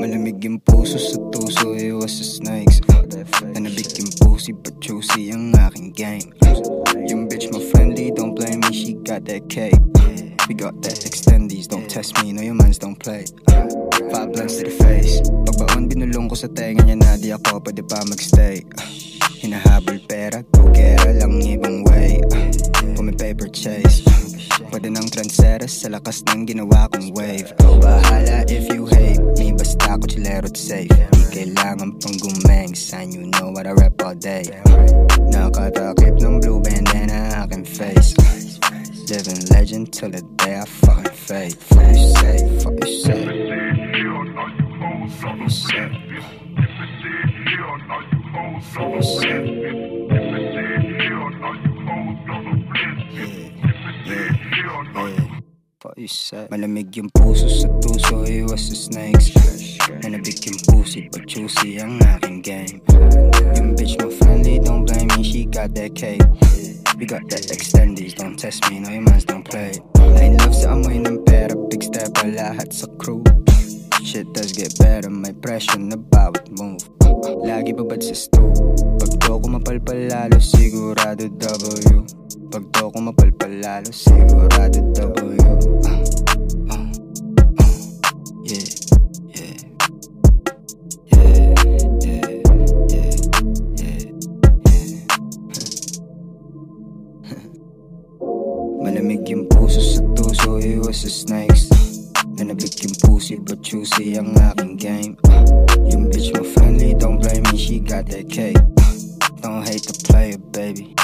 Malamig yung puso sa tuso, iwas sa snakes. Nanabik yung pussy but juicy ang aking game. Yung bitch mo friendly, don't blame me, she got that cake. We got that extendies, don't test me, no your mans don't play. Five blunts to the face. Pagbaon binulong ko sa tenga niya na di ako pwede pa magstay. Hinahabol pera, her lang ibang way Pumi paper chase Pwede ng trendsetters sa lakas ng ginawa kong wave. Ikaw bahala if you hate me Basta ako chilero't safe. Di kailangan pang gumeng Sign you know what I rap all day. Nakatakip ng blue bandana aking face. Living legend till the day I fucking fade. Fuck you say, fuck you say. Fuck you say Fuck you say Fuck you say Malamig yung puso sa tuso Iwas sa snakes. Nanabik yung pussy Pag juicy ang aking game. Yung bitch mo friendly Don't blame me She got that cake. We got that extendies Don't test me No your mans don't play. Line love sa amoy ng pera Big step lahat sa crew. Shit does get better May pressure na bawat move Lagi babad sa stool Pag to ko mapalpal lalo Sigurado W. Pag to ko mapalpal lalo Sigurado W. Uh, uh, uh, Yeah, yeah Yeah, Malamig yung puso sa tuso Iwas sa snakes. Nanabik yung pussy but juicy ang aking game got that cake. Don't hate the player, baby